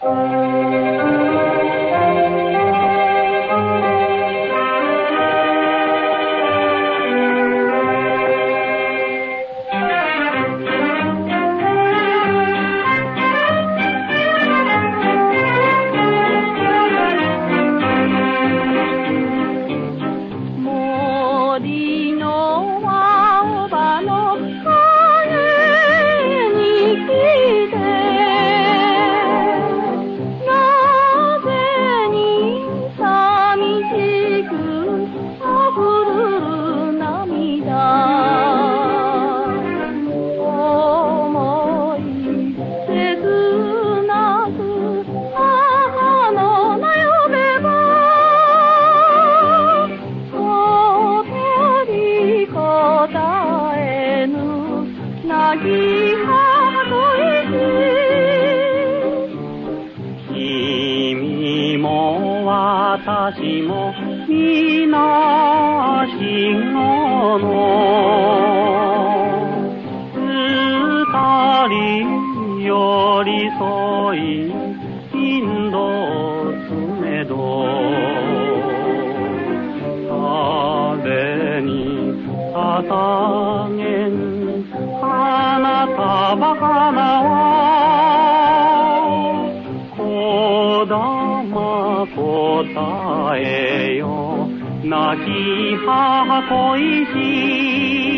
Thank you. 君も私も皆死後の二人寄り添い金土めど。誰に捧げバカこだま答えよ。泣き母恋し。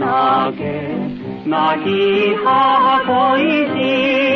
泣き母恋し